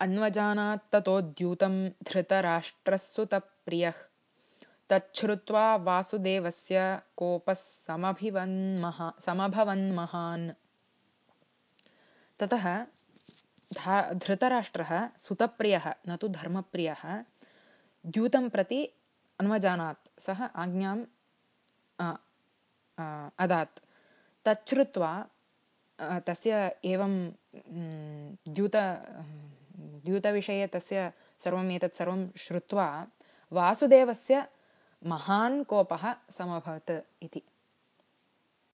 अन्वजानात्ततो द्यूतं धृतराष्ट्रस्सुतप्रियः। तच्छ्रुत्वा वासुदेवस्य कोपः समभिवन्महा समभवन्महान्। ततः धा धृतराष्ट्रः सुतप्रियः न तु धर्मप्रियः द्यूतं प्रति अन्वजानात् सः आज्ञाम् अदात्। तच्छ्रुत्वा तस्य एवं द्यूत द्यूतविषये तस्य सर्वम् एतत् सर्वं श्रुत्वा वासुदेवस्य महान् कोपः समभवत् इति